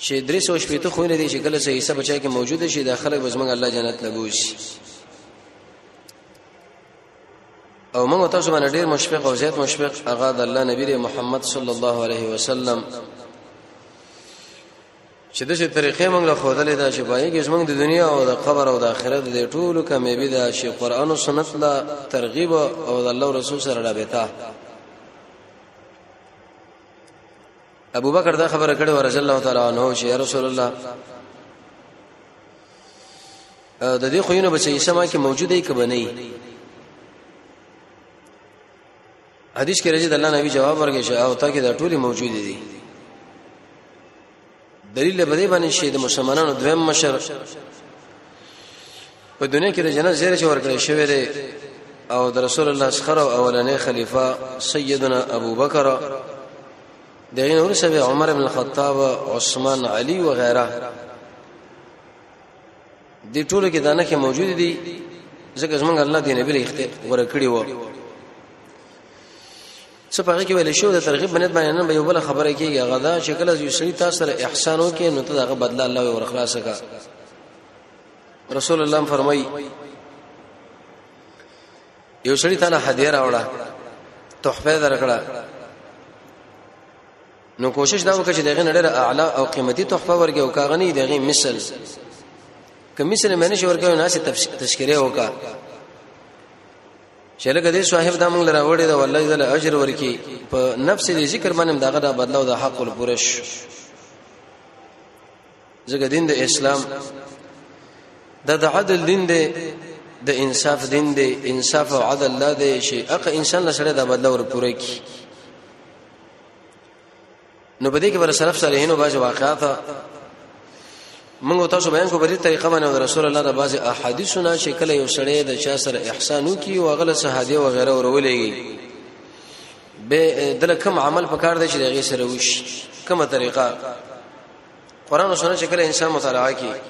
چې درې سو شپېته خو نه دي چې کله صحیح حساب چا کې موجود شي دا خلک به زمونږ الله جنت لګوش او موږ تاسو باندې ډېر مشفق او زیات مشفق هغه د الله نبی محمد صلی الله علیه وسلم چې د څه طریقې موږ له خودلې دا چې پای کې زمونږ د دنیا او د قبر او د آخرت د ټولو کامیابی دا چې قران او سنت لا ترغیب او د الله رسول سره رابطه ابو بکر دا خبره کړې ورج الله تعالی عنہ چې یا رسول الله د دې خوینه بچي سما کې موجوده یې کبه نه حدیث کې راځي د الله نبی جواب ورکړي چې او تا کې دا ټولي موجوده دي دلیل به دې باندې شي د مسلمانانو دویم مشر په دنیا کې د جنت زیره چې ورکړی شوی دی او د رسول الله صخر او اولنې خلیفہ سیدنا ابو بکر دغه نور سبه عمر بن الخطاب عثمان علی و غیره د ټولو کې دانه کې موجود دي ځکه زمونږ الله دې نبی لري ورکړي وو څه پاره کې ویل شو د ترغیب بنت باندې نن به یو بل خبره کیږي غدا شکل از یو سړي تاسو سره احسان وکي نو ته دغه بدله الله ور خلاص کا رسول الله فرمایي یو سړی ته نه هدیه راوړه تحفه درکړه نو کوشش دا وکړه چې دغه نړۍ اعلی او قیمتي تحفه ورکړي او کاغنی دغه مثل که مثل مې نشي ورکړي نه سي تشکره وکړه چې لکه دې صاحب دا موږ لراوړې دا والله دې اجر ورکړي په نفس دې ذکر باندې دغه دا بدلو د حق الپرش ځکه دین د اسلام د د عدل دین دی د انصاف دین دی انصاف او عدل لا دی شي اقا انسان له سره د بدل ور پوره کی نو بده کې بر سلف صالحینو باج واقعات موږ تاسو بیان کو بری طریقه باندې رسول الله د باج احادیثونه چې کله یو سړی د چا سره احسان وکي او غل سهادي او غیره ورولېږي به دلکم عمل پکار دی چې دغه سره وش کومه طریقه قران او سنت چې کله انسان مطالعه کوي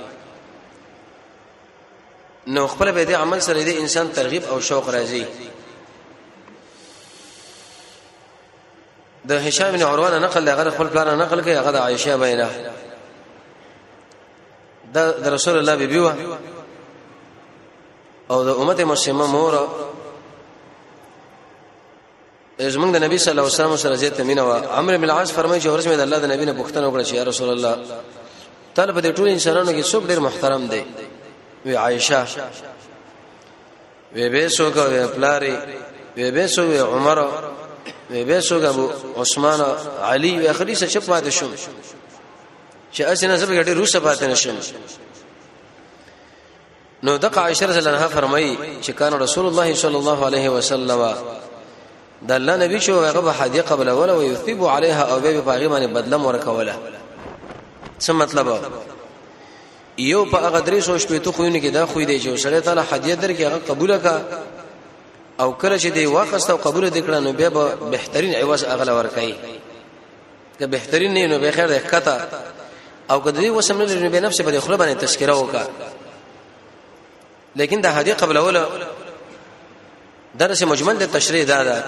نو خپل به دې عمل سره دې انسان ترغیب او شوق راځي د هشام بن عروه نقل له غره خپل پلان نقل کوي هغه د عائشه بینه د رسول الله بیبي و او د امت مسلمه مور زمونږ د نبی صلی الله علیه وسلم سره زیات مینه وا عمرو بن العاص فرمایي چې ورځ مې د الله د نبی نه پوښتنه وکړه چې یا رسول الله طالب د ټول انسانانو کې څوک ډیر محترم دی وی عائشه وی به څوک وی پلاری وی به څوک وی عمر وی به څوک ابو عثمان علی وی اخري څه چپ پاتې شو چې اسنه سبګه ډیر روسه پاتې نشم نو د عائشه رضی الله عنها فرمایي چې کان رسول الله صلی الله علیه وسلم د الله نبی چې هغه به هدیه قبل ولا او یثب علیها او به په هغه باندې بدلم ورکوله څه مطلب یو په هغه درې سو شپې ته خوینه کې دا خوې دی چې سره تعالی هدیه درکې هغه قبول کا او کله چې دی واخست او قبول دکړه نو بیا به بهترین عوض اغلا ورکړي که بهترین نه نو به خیر ده کته او که دوی وسم نه لري به نفس په خپل باندې تذکرہ وکا لیکن دا هدي قبل اول درس مجمل د تشریح دا ده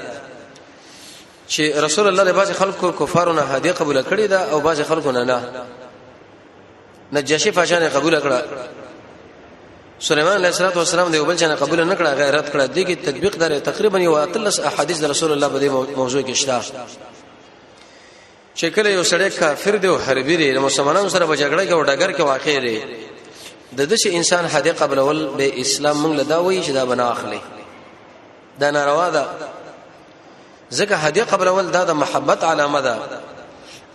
چې رسول الله له باز خلکو کفارو نه هدي قبول کړی دا او باز خلکو نه نه نجاشی پاشا نه قبول کړه سليمان عليه الصلاه والسلام دی وبل جن قبول نه کړه غیرت کړه دغه تطبیق دار تقریبا یو اتلس احادیث رسول الله په دې موضوع کې شته چې کله یو سړی کافر دی او حربي دی نو مسلمانانو سره په جګړه کې او ډګر کې واقع دی د دش انسان حد قبل ول به اسلام موږ لدا وایي چې دا بنا اخلي دا ناروا ده ځکه حد قبل ول دا د محبت علامه ده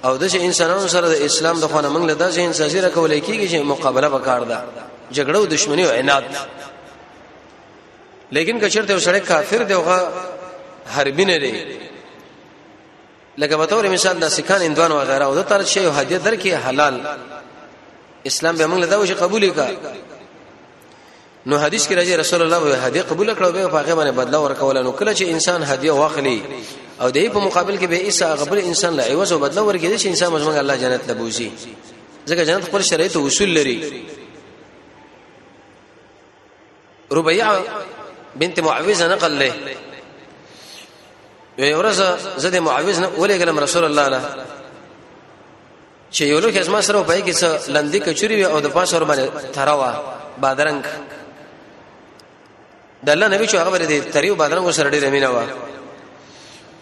او دش انسانانو سره د اسلام د خونه موږ لدا ځین سازیره کولای کیږي چې مقابله وکړ ده جګړه او دښمنی او عناد لیکن کچرته وسړی کافر دی او حربي نه دی لکه به تور مثال د سکان اندوان و غیره او د تر شی هدیه درکې حلال اسلام به موږ له دا وجه قبول کا نو حدیث کې راځي رسول الله به هدیه قبول کړو به په هغه باندې بدلا ورکول نو کله چې انسان هدیه واخلي او دې په مقابل کې به ایسا غبل انسان لا عوض او بدلا ورکړي چې انسان مزمن الله جنت لبوزي ځکه جنت خپل شرایط او اصول لري ربيعه بنت معوذ نقل له یو ورځ زه د معوذ نه ولېګلم رسول الله له چې یو لوخ اسما سره پای کې څه لندې کچوري وي او د پاسه ور باندې تراوا بادرنګ د الله نبی چې هغه ورته تریو بادرنګ سره ډېر مینه و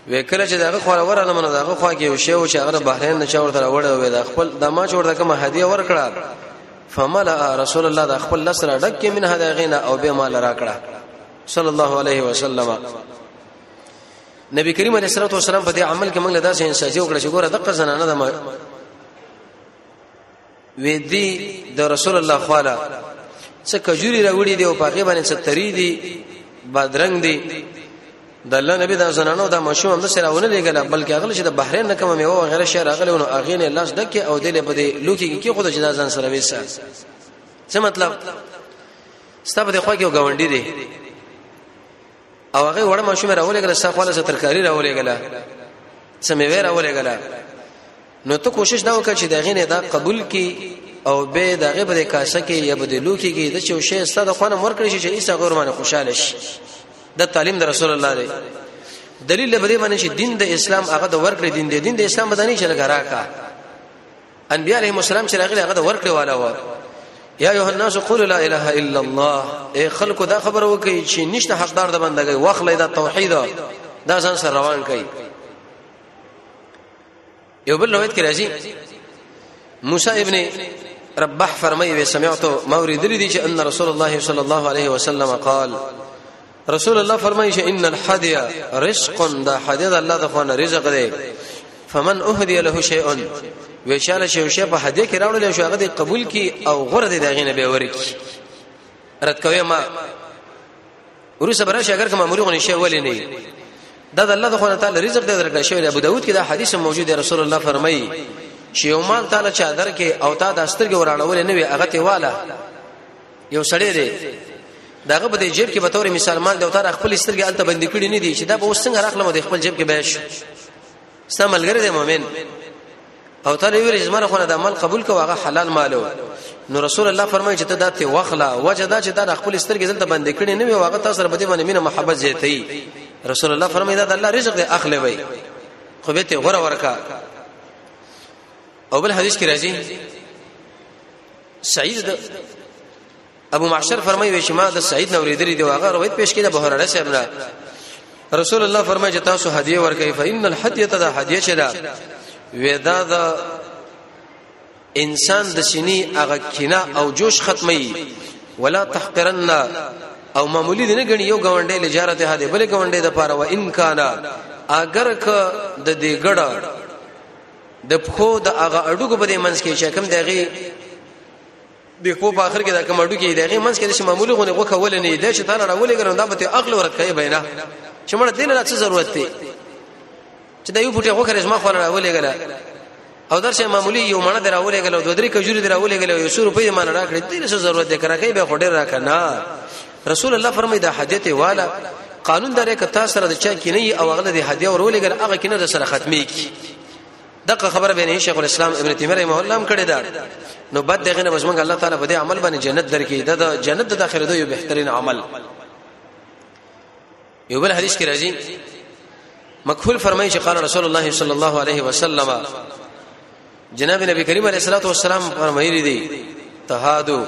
وکړه چې دغه خو ورانه منه دغه خو کې یو شی او چې هغه بحرین نه چا ورته راوړ وې دا خپل د ما چور د کوم هدیه ورکړه فملأ رسول الله د خپل لسره ډک من هدا غینا او به مال راکړه صلی الله علیه وسلم نبی کریم علیه الصلاه والسلام په دې عمل کې موږ له داسې انسان چې وکړه چې ګوره دغه زنانه د وې دی د رسول الله خواله څه کجوري راوړي دی او پاګې باندې څه تری دی بادرنګ دی د الله نبی دا زنانو دا مشوم هم سره ونه لګل بلکې اغل چې د بحرین نه کوم میوه غیره شهر اغل نو اغین لاس دکې او دلې په دې لوکي کې خود جدا ځان سره وېسا څه مطلب ستاسو د خو کې غونډي دی او هغه وړه ماشوم راولېګل ستا خواله ترکاری راولېګل سمې وې راولېګل نو ته کوشش دا وکړه چې دغه نه دا قبول کی او به دغه په کاسه کې یا به د لوکي کې د چو شی ستاسو د خونه مور کړی شي چې ایسا غور باندې خوشاله شي د تعلیم د رسول الله دی دلیل به دې باندې چې دین د اسلام هغه د ورکړې دین دی دین د اسلام بدني چې لګرا کا انبیاء علیهم السلام چې راغلي هغه د ورکړې والا و یا ایه الناس قولوا لا اله الا الله اے خلکو دا خبر وکي چې نشته حقدار د بندګۍ واخلې دا توحید دا ځان سره روان کړي یو بل روایت کې راځي موسی ابن ربح فرمایي سمعت موري دلی دي چې ان رسول الله صلی الله علیه وسلم قال رسول الله فرمایي چې ان الحدی رزق دا حدی د الله د خوانه رزق دی فمن اهدی له شیء ویشاله شی شی په هدیه کې راوړل شو هغه قبول کی او غره دی دغه نه به ورکی رد کوي ما ورسره برشه اگر کوم امرغه نشي ولې نه دا د الله خو تعالی رزق دې درکړ شوی ابو داود کې دا حدیث موجود دی رسول الله فرمایي چې یو مال تعالی چا درکې او تا د استرګې وراړول نه وي هغه ته والا یو سړی دی داغه په دې جیب کې به تور مثال مال دی او تر خپل سترګې الته بندې کړې نه دي چې دا به وسنګ راخلم د خپل جیب کې به شي سملګری دی مؤمن او تعالی ویل چې زمره خونه د عمل قبول کو هغه حلال مالو نو رسول الله فرمایي چې ته داتې وخلا وجدا چې دا خپل سترګې دلته بندې کړې نه وي هغه تاسو سره بده باندې مینه محبت زیاتې رسول الله فرمایي دا د الله رزق دی اخلي وي خو به ته غره ورکا او بل حدیث کې راځي سعید د ابو معشر فرمایي وي چې ما د سعید نو ریدلې دی واغه روایت پیش کړي بهر علی صاحب نه رسول الله فرمایي چې تاسو هدیه ورکړي فإن الهدیه دا هدیه چې دا ودا دا انسان د سینې هغه کینه او جوش ختمي ولا تحقرن او معمولی دی نه غنی یو گاونډي لجارت هده بل گاونډي د پاره و ان کان اگر ک د دې ګړه د پخو د هغه اډوګو په دې منځ کې چې کوم دغه د کو په اخر کې دا کوم اډو کې دغه منځ کې چې معمولی غونې غوخه ول نه دی چې تا نه راولې ګرم دا به ته عقل ورته کوي بینا چې مړ دین لا څه ضرورت دی چې دا یو پټه غوخه رزما خو نه راولې ګره او درشه معمولی یو مړه دراولې ګره دوه درې کجوري دراولې ګره یو 100 روپۍ مان راکړې دې څه ضرورت دی کرا کوي به خډر راکنه رسول الله فرمایي دا حاجت والا قانون درې ک تاسو سره د چا کې نه او غل د هدیه ورولېګل هغه کې نه سره ختمي کی دغه خبره بین شیخ الاسلام ابن تیمیه رحمه الله هم کړی دا نو بد دغه نه بسمنګ الله تعالی په دې عمل باندې جنت درکې دا جنت د داخله دوی بهترین عمل یو بل حدیث کې راځي مکحول فرمایي چې قال رسول الله صلی الله علیه وسلم جناب نبی کریم علیه الصلاه والسلام فرمایلی دي تهادو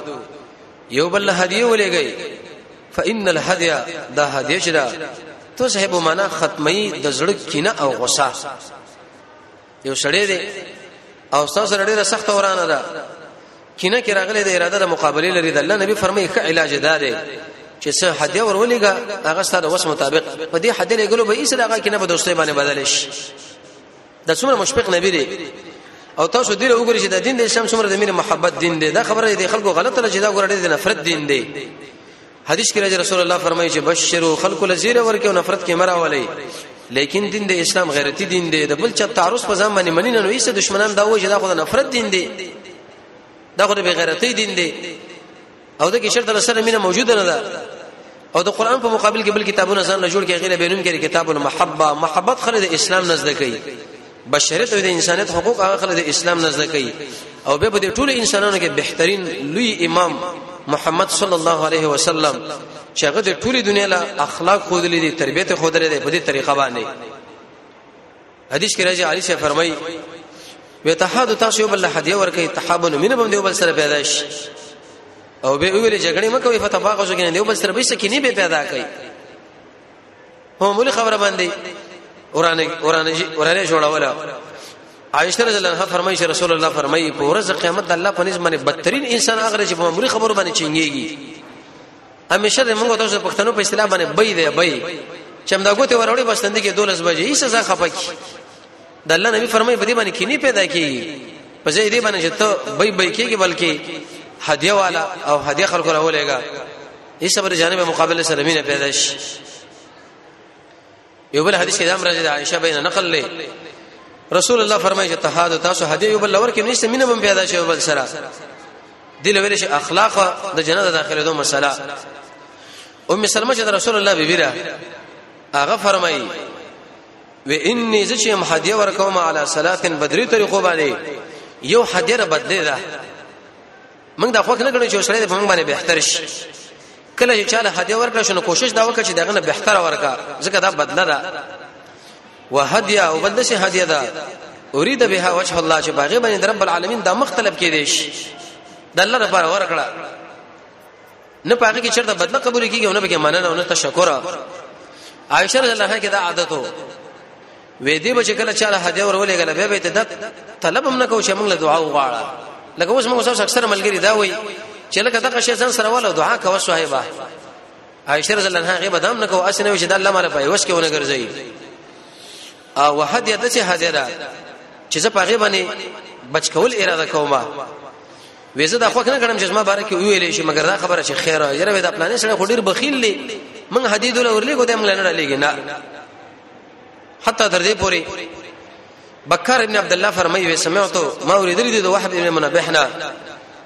یو بل هدیه ولېږي فإن الهدی دا هدیه چې دا تو صاحب معنا ختمي د زړه کینه او غصه یو سړی دی او تاسو سره ډیره سخت ورانه ده کینه کې راغلي د اراده د مقابله لري د الله نبی فرمایي ک علاج ده ده چې سه هدیه ورولېګا هغه ستاسو وس مطابق په دې هدیه لګلو به ایسه دغه کینه په دوستۍ باندې بدل شي د څومره مشفق نبی دی او تاسو دې وګورئ چې د دین د اسلام څومره د مینې محبت دین دی دا خبره دې خلکو غلطه لږه دا ګورړې د نفرت دین دی حدیث کې راځي رسول الله فرمایي چې بشرو خلق لزیره ورکه او نفرت کې مرا ولي لیکن دین د اسلام غیرتی دین دی د بل چا تعرض په ځان باندې منی نه نو ایسه دشمنان دا وجه دا خو د نفرت دین دی دا خو د غیرتی دین دی او د کې شرط له سره مینه موجوده نه ده او د قران په مقابل کې بل کتابونه ځان له جوړ کې غیر بینون کې کتاب المحبه محبت خلک د اسلام نزد کوي بشریت او د انسانیت حقوق هغه خلک د اسلام نه زده کوي او به په ټولو انسانانو کې بهترین لوی امام محمد صلی الله علیه وسلم چې هغه د ټولي دنیا له اخلاق خو دلې دي تربيته خو دلې دي په دې طریقه باندې حدیث کې راځي علي شه فرمایي وتحاد تاسو یو بل هدیه ورکه تحابن مين بم دیو بل سره پیدا شي او به ویل جګړه مکوې فتباغه شو کې نه دیو بل سره به سکه نه به پیدا کوي معمولی خبره باندې ورانه ورانه ورانه جوړوله عائشہ رضی الله عنها فرمایي چې رسول الله فرمایي په ورځ قیامت د الله په نسبت باندې بدترین انسان هغه چې په معمولی خبرو باندې چنګيږي همیشه د موږ تاسو پښتنو په اصطلاح باندې بې دی بې چې موږ غوته وروړي بس تند کې 12 بجې هیڅ ځا خپک د الله نبی فرمایي په دې باندې کینی پیدا کیږي په ځای دې باندې چې ته بې بې کیږي بلکې هدیه والا او هدیه خلکو راولېګا دې صبر جانب مقابله سره مینه پیدا شي یو بل حدیث کې د امر د عائشه بین نقل لې رسول الله فرمایي چې تهاد تاسو هدی یو بل لور کې نشته مینه هم پیدا شي بل سره دل ویل شي اخلاق د جنت داخله دوه مسله ام سلمہ چې رسول الله بیبی را هغه فرمایي و انی زچم هدیه ورکوم علی صلاتن بدری طریقو باندې یو هدیه بدلی ده موږ دا خوښ نه کړو چې سړی په موږ باندې بهتر شي کله چې چاله هدیه ورکړ شنو کوشش دا وکړي چې دغه نه بهتر ورکا ځکه دا بدله ده وهدیه او بدله شي هدیه ده اريد بها وجه الله چې باغې باندې رب العالمین دا مختلف کې دي شي د الله لپاره ورکړه نه پاګه کې چرته بدله قبول کیږي نه پکې مننه او نه تشکر عائشه رضی الله عنها کې دا عادت وو وې دې بچ کله چاله هدیه ورولې غل به به ته د طلب هم نه کو چې موږ له دعا وغواړه لکه اوس موږ سره اکثر ملګری دا وایي چې لکه دغه شی ځان سره ولا دعا کوه صاحبہ عائشه رضی الله عنها غیبه دام نه کو اسنه چې د الله مال په وس کې ونه ګرځي او هدیه د چې هدیه چې زه په غیبه نه بچ کول اراده کوم وې زه دا خوښ نه کړم چې زما باره کې ویلې شي مګر دا خبره چې خیر یره وې دا پلانې سره خډیر بخیل دی من حدید له ورلې کو دې موږ نه لګی نه حتی تر دې پوري بکر ابن عبد الله فرمایي وې سمعتو ما اوریدل دي د وحب ابن منبهنا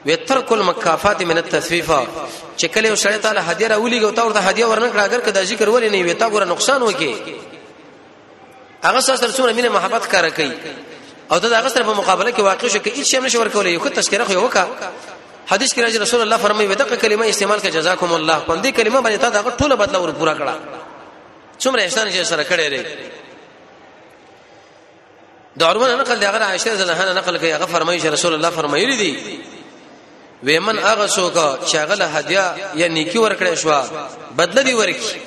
وې ترک المکافات من التثفیفا چې کله سړی تعالی هدیره ولې ګوتا ورته هدیه ورنکړه اگر کدا ذکر ولې نه وې تا ګوره نقصان وکي هغه سره څومره مینه محبت کار کوي او دا هغه سره په مقابله کې واقع شو کې هیڅ هم نشور کولای یو تذکرہ خو وکا حدیث کې راځي رسول الله فرمایي ودغه کلمه استعمال کړه جزاکم الله په دې کلمه باندې تا دا ټول بدلا ور پورا کړه څومره احسان چې سره کړی دی د عروه نقل دی هغه عائشه رضی الله عنها نقل کوي هغه فرمایي چې رسول الله فرمایلی دی ویمن هغه څوک چې هغه له هدیا یا نیکی ورکړې شو بدله دی ورکی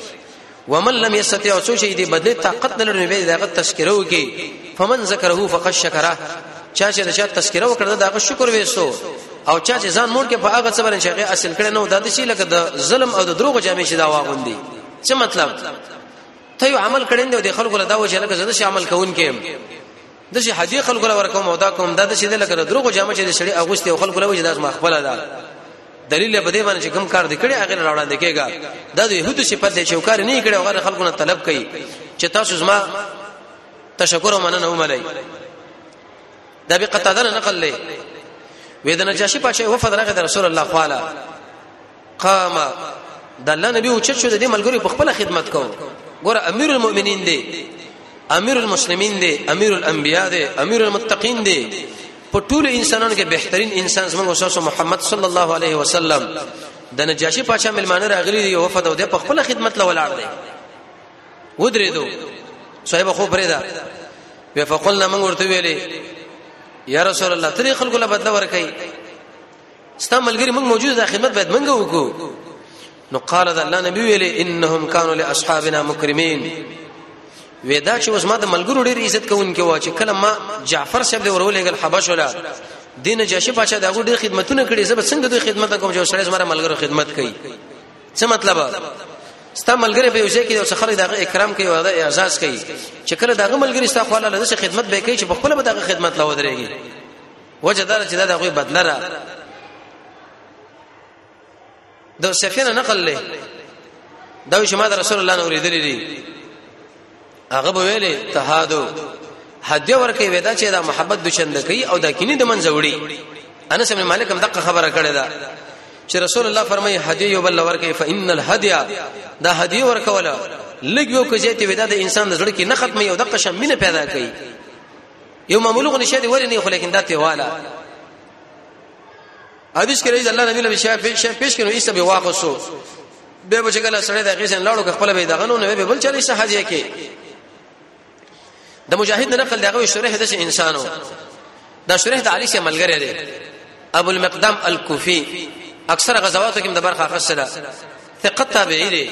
ومن لم يستطيع او څوک چې دی بدله طاقت نه لري به دغه تذکره وکي فمن ذکره فقد شکره چا چې دا تذکره وکړه دا شکر وېسو او چا چې ځان مور کې په هغه څه باندې چې اصل کړي نو دا د شي لکه د ظلم او د دروغ جامې شي دا واغوندي څه مطلب ته یو عمل کړین دی د خلکو له دا وجه لکه زده شي عمل کوون کې د شي حدی خلکو له ورکوم او دا کوم دا د شي د لکه دروغ جامه چې د شړی اغوستي او خلکو له وجه داس مخبل ده دلیل په دې باندې چې کوم کار دکړي هغه نه وړاندې کېږي دا د يهودو صفت دی چې کار نه کړي هغه خلکو نه طلب کوي چې تاسو زما تشکر او مننه وملئ دا به قطاده نقل لې وې د نجاشي پاشه وفد راغی د رسول الله خواله قام د الله نبی او چت شو د دې ملګرو په خپل خدمت کو ګور امیر المؤمنین دی امیر المسلمین دی امیر الانبیاء دی امیر المتقین دی په ټول انسانانو کې بهترین انسان زموږ استاد محمد صلی الله علیه وسلم د نجاشي پاچا ملمانه راغلي دی وفد او د خپل خدمت له ولاړ دی ودرې دو صاحب خو پرې دا وی فقلنا من ورته ویلې یا رسول الله تری خلکو له بدل ورکای ستا ملګری موږ موجود دا خدمت باید موږ وکړو نو قال ذا الله نبی ویل انهم كانوا لاصحابنا مكرمين ودا چې اوس ما د ملګرو ډیر عزت کوونکې و چې کله ما جعفر صاحب دی ورولېګل حبش ولا دین جاشي پاچا دا ډیر خدمتونه کړې زب څنګه دوی خدمت کوم چې سره زما ملګرو خدمت کوي څه مطلب ستا ملګری به یوځای کې یو خلک دغه اکرام کوي او دا اعزاز کوي چې کله دغه ملګری ستا خواله لږه خدمت به کوي چې په خپل به دغه خدمت لا ودرېږي وجه دا چې دا د هغه بدله را د سفینه نقل له دا چې ما د رسول الله نور لیدلې دي هغه به ویلې تهادو هدیه ورکه ودا چې دا محبت د چند کوي او دا کینی د منځ وړي انس بن مالک هم دغه خبره کړې ده چې رسول الله فرمایي هدیه یو بل ورکه فإن الهدیه دا هدیه ورکوله لګ یو کې چې ودا د انسان د زړه کې نه ختمي او د قشم مینه پیدا کوي یو معمول غو نشه دی ورې نه خو لیکن دا ته والا حدیث کې رضی الله نبی له شاه پیش پیش کړو ایسه به واخصو به بچ کله سره د غیسن لاړو خپل به دغنو نه به بل چلې سحاجه کې د مجاهد نقل دغه شرح د انسانو دا شرح د علی شه ملګری دی ابو المقدام الکوفی اکثر غزواتو کې د برخه خاصه ده ثقه تابعی دی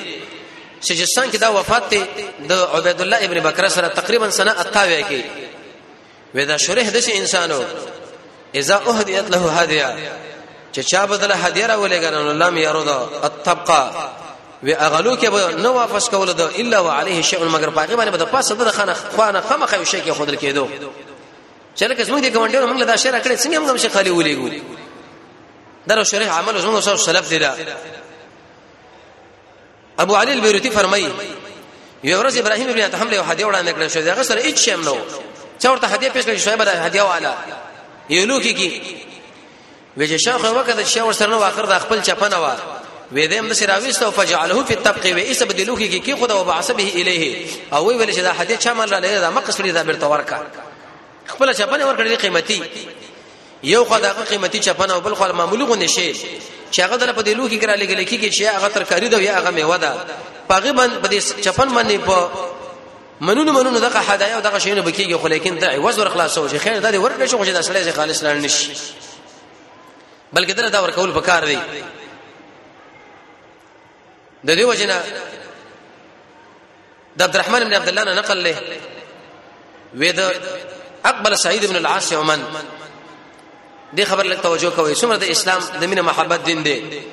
سجستان کې دا وفات دی د عبید الله ابن بکر سره تقریبا سنه اتاوی کې ودا شریح د انسانو اذا اهدیت له هدیه چې چا بدله هدیه راولېګا نو لم يرد الطبقه و اغلو کې به نو واپس کول دو الا وعليه شيء مگر پاګه باندې به د پاسه د خانه خوانه خمه خو شي کې خودل کېدو چېرې که زموږ دي ګوندونو موږ له دا شعر کړې څنګه موږ شي خالي ولېګو درو شریح عمل زونو سره سلف دی دا ابو علي البيروتي فرمایي یو ورځ ابراهيم ابن ادهم له هدیه وړاندې کړې شو دغه سره هیڅ شیم نو چورته هدیه پیش کړې شعیب د هدیه والا یو لوکی کی وجه شیخ وکړه چې ور سره نو اخر د خپل چپنه وا وې دې هم سره راويست او فجعله في الطبق وې ایسه بدلو کې کې خدا وبعث به الیه او وی ویل چې دا حدیث چا مال را لګی دا مقصد دې دا برته ورکا خپل چپنه ورکړي قیمتي یو خو دا قیمتي چپنه او بل خو معمولی غو نشي چې هغه دل په دې لوخي کرا لګل کیږي چې هغه ترکاری دا یا هغه میوه ده پاغه باندې په دې چپن باندې په منونو منونو دغه هدايا او دغه شینه بکیږي خو لیکن دا عوض ور خلاصو شي خیر دا دې ورکړي شو چې دا سړی خالص لړ نشي بلکې دا ورکول پکار دی د دې وجنه د عبدالرحمن بن عبد الله نه نقل له وې د اقبل سعید بن العاص یومن دې خبر لک توجه کوي څومره د اسلام د مینه محبت دین دی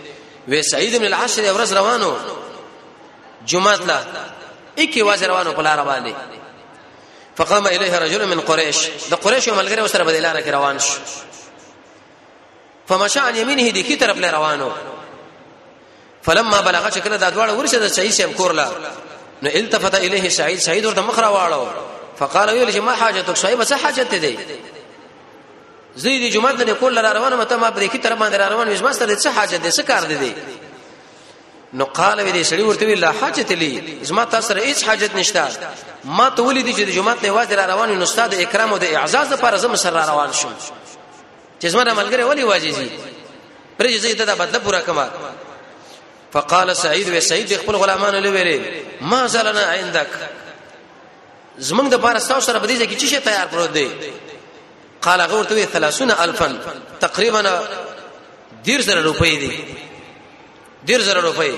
وې سعید بن العاص یې ورځ روانو جمعه لا اکی واز روانو په لار باندې فقام الیه رجل من قریش د قریش ملګری وسره بدلاره روان شو فمشى عن يمينه دي کی طرف له روانو فلما بلغ شکل دا دواړه ورشه د شهید شیب کور لا نو التفت الیه سعید سعید ورته مخ را واړو فقال ویل چې ما حاجتک صاحب څه حاجت دی زید دی جمعه ته کول را روان مته ما پرې کی تر باندې را روان وښ ما سره څه حاجت دی څه کار دی نو قال وی دې سړی ورته وی لا حاجت لی زما تاسو سره هیڅ حاجت نشته ما ته ولې دي چې جمعه ته واځ را روان نو استاد اکرام او د اعزاز لپاره زم سره روان شوم چې زما د ملګری ولی واجی زی پرې زی ته دا بدله پورا کما فقال سعید و سعید خپل غلامانو لویری ما زلنا عندك زمنګ د پاره تاسو سره بدیږي کې چې تیار پروت دی قال غور ته 30000 تقریبا دیر سره روپۍ دي ډیر زره روپۍ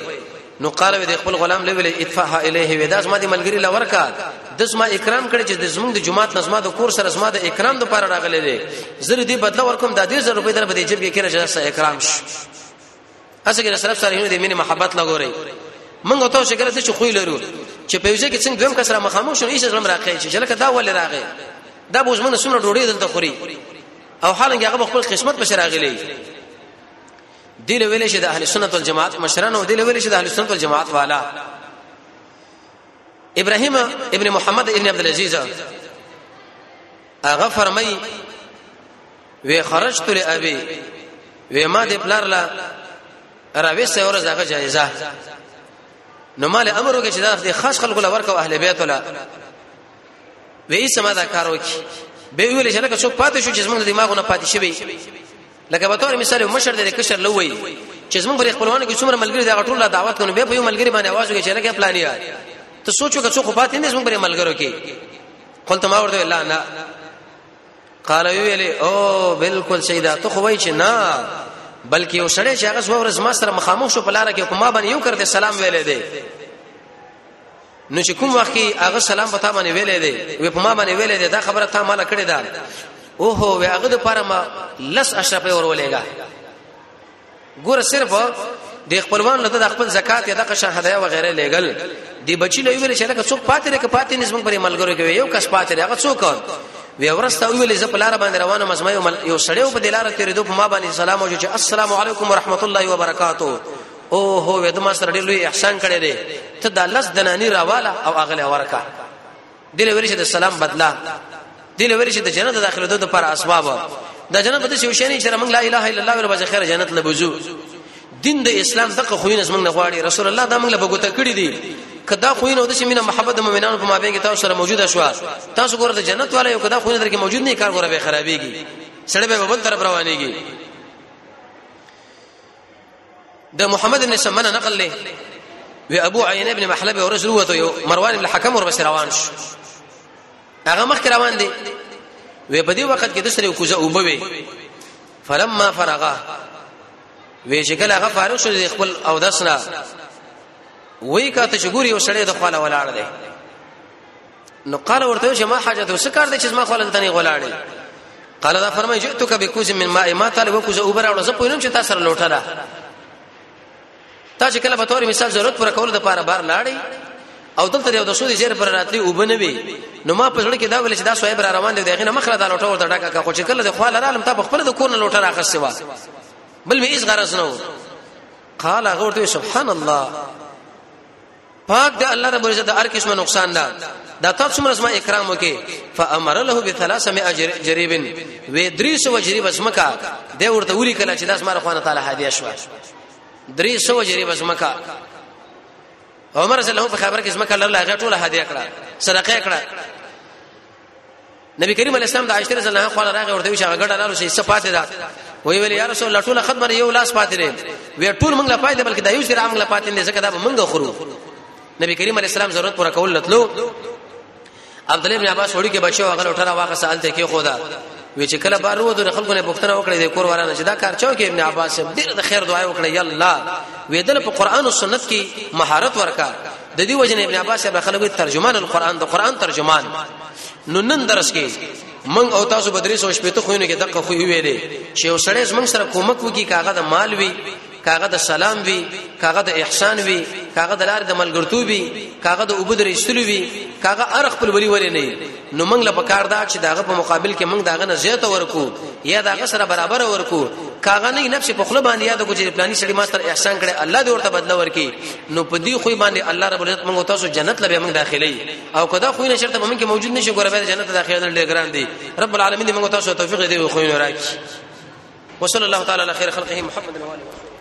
نو قال وی د خپل غلام لویل ادفعها الیه وی داس ما دی ملګری لا ورکا داس ما اکرام کړی چې د زمونږ د جماعت نظم د کور سره زما د اکرام د پاره راغلی دی زره دی بدله ورکوم د دې زره روپۍ در بده جب کې کړی چې سره اکرام شي اسه کې سره سره د مینه محبت لګوري منګه ته شکر ته چې خوې لرو چې په یوځای کې څنګه دویم کس را مخامخ شو هیڅ زم راخی چې لکه دا ولې راغی دا بوزمنه سمره ډوړې دلته خوري او حالانګه هغه خپل قسمت بشراغلی دی له ویل شي د اهل سنت والجماعت مشران او دی له ویل شي د اهل سنت والجماعت والا ابراهيم ابن محمد ابن عبد العزيز هغه فرمای وی خرجت لابي وی ما د پلار لا راوي سه ورځ هغه جایزه نو مال امر وکړي چې دا د خاص خلکو لور کو اهل بیت ولا وی سم دا کار وکړي به ویل چې لکه څوک پاتې شو چې زمونږ دماغونه پاتې شوی لکه په تور مثال مشر دې کشر لوي چې زموږ پر خپلوانو کې څومره ملګری دا ټول دعوت کونه به په یو ملګری باندې आवाज وکړي چې لکه پلانیا ته سوچو که څو خو پاتې نه زموږ پر ملګرو کې قلت ما ورته لا نه قال ویلی او بالکل سیدا ته خو وای چې نه بلکې یو سړی چې هغه څو ورځې ما سره مخامخ شو په لار کې کومه باندې یو کرته سلام ویلې دی نو چې کوم وخت کې هغه سلام پتا باندې ویلې دی وې په ما باندې ویلې دی دا خبره تا مال کړې ده او هو وې هغه د پاره ما لس اشرف ورولېګا ګوره صرف د خپلوان له د خپل زکات یا د قشن هدايا و غیره لګل دی بچی له ویل چې لکه څوک پاتې لري که پاتې نسبت پرې ملګرو کې یو کس پاتې لري هغه څوک وی ورسته ویل ز پلار باندې روانه مزمه یو سړیو په دلاره تیرې دوه ما باندې سلام او چې السلام علیکم ورحمت الله وبرکاتو او هو وې د ما سره ډېر لوی احسان کړی دی ته دا لس دنانی راواله او اغله ورکا دل ویل چې د سلام بدلا دل ویل چې د جنت داخله دوه پر اسباب د جنت په دې شوشنی چې موږ لا اله الا الله وربځه خیر جنت لبوزو دین د اسلام دغه خوینه موږ نه غواړي رسول الله دا موږ له بغوته کړی دی کدا خو نه د شي مینه محبت د مؤمنانو په مابین کې تاسو سره موجوده شو تاسو ګوره د جنت والے یو کدا خو نه درکې موجود نه کار ګوره به خرابېږي سړی به بل طرف روانېږي د محمد بن سمنه نقل له و ابو عین ابن محلب ورز وروته یو مروان بن حکم ور بس روان شو هغه مخ روان دی و په دې وخت کې د سره کوزه وبوي فلما فرغا وی چې کله هغه فارغ شو د خپل او دسنا وی کاته چې ګوري وسړی د خپل ولاړ دی نو قال ورته چې ما حاجت وس کار دې چې ما خلک تنه غلاړې قال دا فرمای چې تو کبه کوز من ماء ما طالب کوز اوبر او زه پوینم چې تاسو سره لوټه ده تا چې کله په تور مثال ضرورت پر کول د پاره بار لاړې او دلته یو د سودي زیر پر راتلی وبنوي نو ما په ځړ کې دا ول چې دا صاحب را روان دی دغه نه مخره دا لوټه ورته ډاکه کا خو چې کله د خو لاره علم ته په خپل د کور نه لوټه راخصه وا بل مې هیڅ غرض نه قال غورته سبحان الله پاک دی الله رب العزت د هر قسمه نقصان نه دا تاسو څومره زما اکرام وکي فامر له به 300 جریب و درې سو جریب اسمکا د ورته ولي کله چې داس مار خوانه تعالی هدیه شو درې سو جریب اسمکا عمر صلی الله په خبر کې اسمکا الله هغه ټول هدیه کړه صدقه کړه نبی کریم علیه السلام د عائشہ رضی الله عنها خو راغی ورته وی چې هغه ګډه لارو شي صفات ده وی ویل یا رسول الله ټول خبر یو لاس پاتې دی وی ټول موږ لا پاتې بلکې دا یو ځای موږ لا پاتې نه ځکه دا موږ خورو نبی کریم علیه السلام ضرورت پر کول لتلو عبد الله بن عباس وړي کې بچو هغه لټره واخه سال ته کې خدا وی چې کله بار وو د خلکو نه پښتنه وکړي د کور ورانه چې دا کار چاو کې ابن عباس ډیر د خیر دعای وکړي یا الله وی دل په قران او سنت کې مهارت ورکا د دې وجنه ابن عباس صاحب خلک وي ترجمان القرآن د قرآن ترجمان نو نن درس کې من او تاسو بدري سو شپته خو نه کې دغه خو ویلې چې یو سړی زمنګ سره کومک وکي کاغه د مال وي کاغه د سلام وي کاغه د احسان وي کاغه د لار د ملګرتوب وي کاغه د عبود رسول وي کاغه ارخ خپل ولی ولې نه نو موږ له پکار دا چې داغه په مقابل کې موږ داغه نه زیات ورکو یا داغه سره برابر ورکو کاغه نه نفس په خپل باندې یاد کو چې پلاني سړي ماستر احسان کړي الله دې ورته بدل ورکي نو په دې خو باندې الله رب العزت موږ تاسو جنت لبه موږ داخلي او کدا خو نه شرط موږ کې موجود نشي ګوره به جنت داخله نه ډېر ګران دي رب العالمین موږ تاسو توفیق دې خو نه راکړي وصلی الله تعالی علی خیر خلقه محمد وعلى اله